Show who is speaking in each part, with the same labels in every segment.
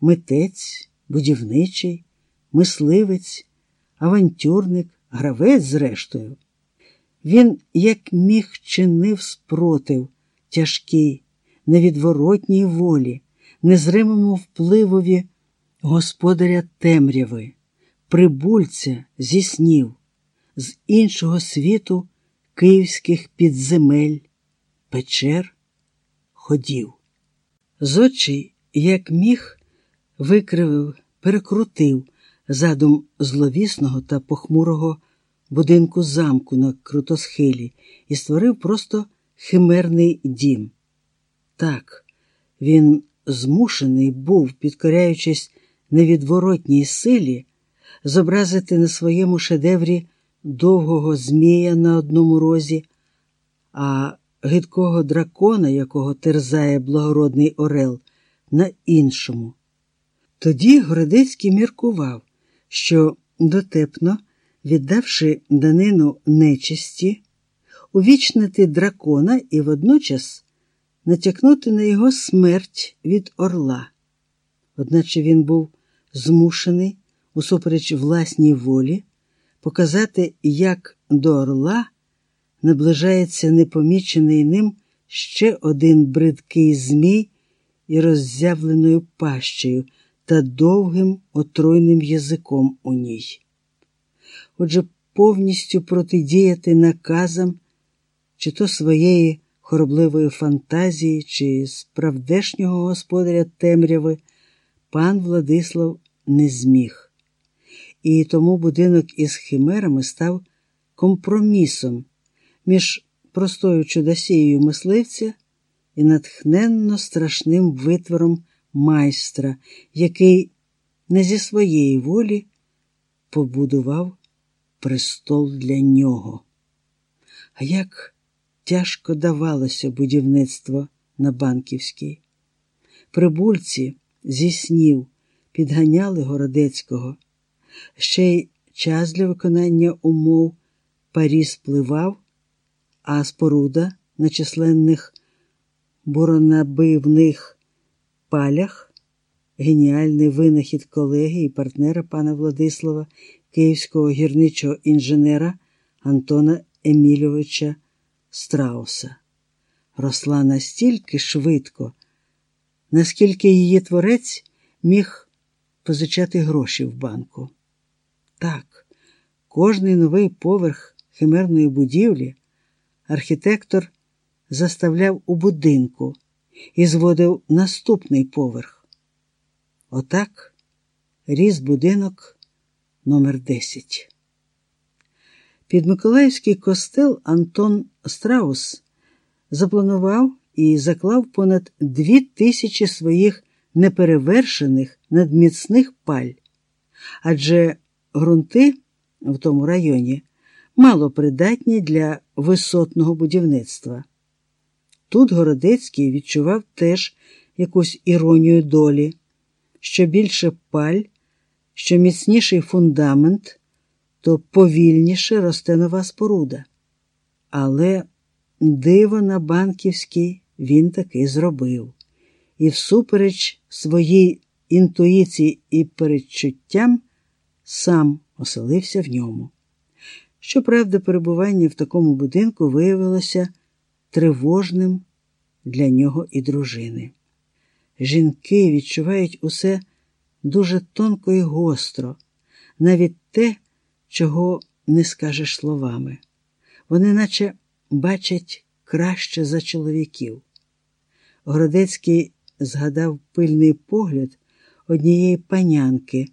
Speaker 1: митець, будівничий, мисливець, авантюрник, гравець, зрештою. Він, як міг, чинив спротив тяжкий, невідворотній волі, незримому впливові господаря темряви, прибульця зі снів, з іншого світу київських підземель, печер, ходів. З очі, як міг, викривив, перекрутив задум зловісного та похмурого будинку замку на крутосхилі і створив просто химерний дім. Так, він змушений був, підкоряючись невідворотній силі, зобразити на своєму шедеврі довгого змія на одному розі, а гидкого дракона, якого терзає благородний Орел, на іншому. Тоді Городецький міркував, що дотепно, віддавши данину нечисті, увічнити дракона і водночас натякнути на його смерть від орла. Одначе він був змушений, усупереч власній волі, показати, як до орла наближається непомічений ним ще один бридкий змій і роззявленою пащею та довгим отруйним язиком у ній. Отже, повністю протидіяти наказам, чи то своєї хоробливої фантазії, чи справдешнього господаря темряви, пан Владислав не зміг. І тому будинок із химерами став компромісом між простою чудосією мисливця і натхненно страшним витвором майстра, який не зі своєї волі побудував престол для нього. А як тяжко давалося будівництво на Банківській. Прибульці зі снів підганяли Городецького, ще й час для виконання умов парі спливав, а споруда на численних буронабивних палях, геніальний винахід колеги і партнера пана Владислава, київського гірничого інженера Антона Емільовича страуса. Росла настільки швидко, наскільки її творець міг позичати гроші в банку. Так, кожний новий поверх химерної будівлі архітектор заставляв у будинку і зводив наступний поверх. Отак ріс будинок номер 10 під Миколаївський костел Антон Страус запланував і заклав понад дві тисячі своїх неперевершених надміцних паль, адже ґрунти в тому районі мало придатні для висотного будівництва. Тут Городецький відчував теж якусь іронію долі, що більше паль, що міцніший фундамент то повільніше росте нова споруда. Але диво на банківській він таки зробив, і, всупереч своїй інтуїції і передчуттям, сам оселився в ньому. Щоправда, перебування в такому будинку виявилося тривожним для нього і дружини. Жінки відчувають усе дуже тонко і гостро, навіть те, чого не скажеш словами. Вони наче бачать краще за чоловіків. Городецький згадав пильний погляд однієї панянки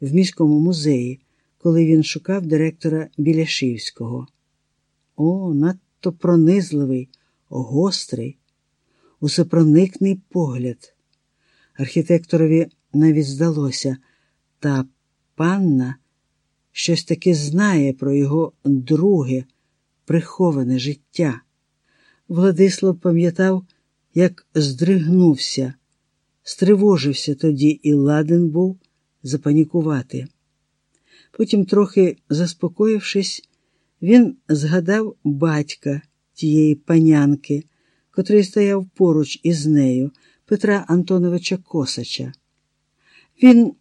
Speaker 1: в міському музеї, коли він шукав директора Біляшівського. О, надто пронизливий, гострий, усепроникний погляд. Архітекторові навіть здалося, та панна щось таки знає про його друге, приховане життя. Владислав пам'ятав, як здригнувся, стривожився тоді і ладен був запанікувати. Потім, трохи заспокоївшись, він згадав батька тієї панянки, котрий стояв поруч із нею, Петра Антоновича Косача. Він